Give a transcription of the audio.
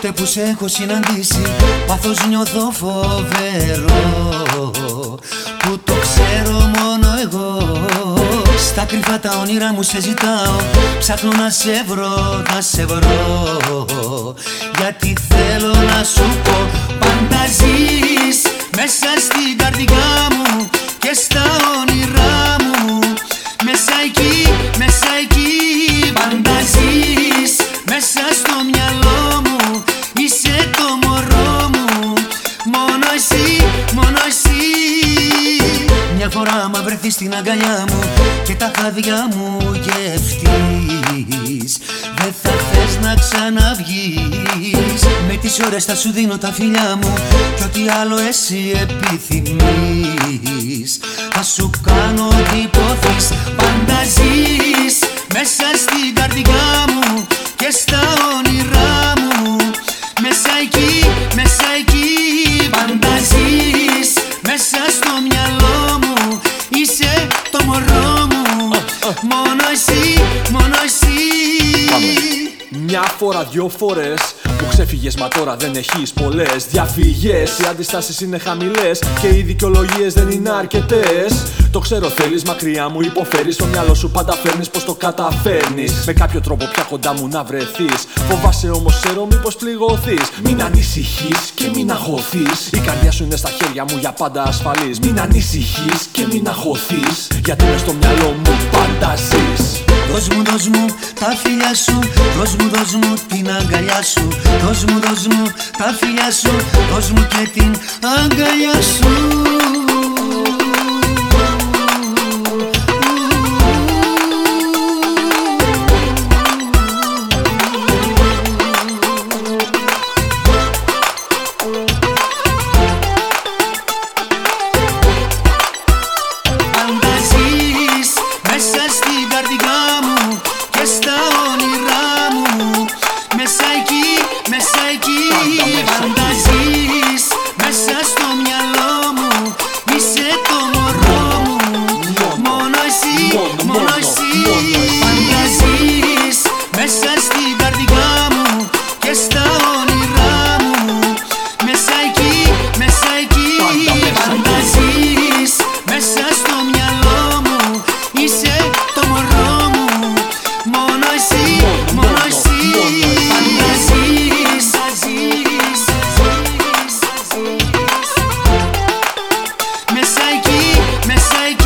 τότε που σε έχω συναντήσει Πάθος νιώθω φοβερό. Που το ξέρω μόνο εγώ. Στα κρυφά τα όνειρα μου σε ζητάω Ψάχνω να σε βρω, να σε βρω. Γιατί θέλω να σου πω Πάντα ζεις μέσα στην καρδιά μου Και στα όνειρά μου φορά μα βρεθείς στην αγκαλιά μου Και τα χάδια μου γευτείς. Δεν θα θες να ξαναβγείς. Με τις ώρες θα σου δίνω τα φιλιά μου Κι ό,τι άλλο εσύ επιθυμείς. Θα σου κάνω ό,τι υποθείς Πάντα ζεις μέσα στην καρδιά μου και στα όνειρά μου. Μέσα εκεί, μέσα εκεί πάντα ζεις Μέσα στο μυαλό μου είσαι το μωρό μου. Μόνο εσύ, μόνο εσύ. Μια φορά, δυο φορές που ξέφυγες μα τώρα δεν έχεις πολλές Διαφυγές, οι αντιστάσεις είναι χαμηλές Και οι δικαιολογίες δεν είναι αρκετές. Το ξέρω θέλεις μακριά μου υποφέρεις. Στο μυαλό σου πάντα φέρνεις πως το καταφέρνεις. Με κάποιο τρόπο πια κοντά μου να βρεθείς. Φοβάσαι όμως ξέρω μήπως πληγωθείς. Μην ανησυχείς και μην αγωθείς Η καρδιά σου είναι στα χέρια μου για πάντα ασφαλής. Μην ανησυχείς και μην αγωθείς Γιατί μες στο μυαλό μου πάντα ζεις Δώσ' μου, δώσ' μου τα φιλιά σου Δώσ' μου, δώσ' μου την αγκαλιά σου. Δώσ' μου, δώσ' μου τα φιλιά σου Δώσ' μου και την αγκαλιά σου say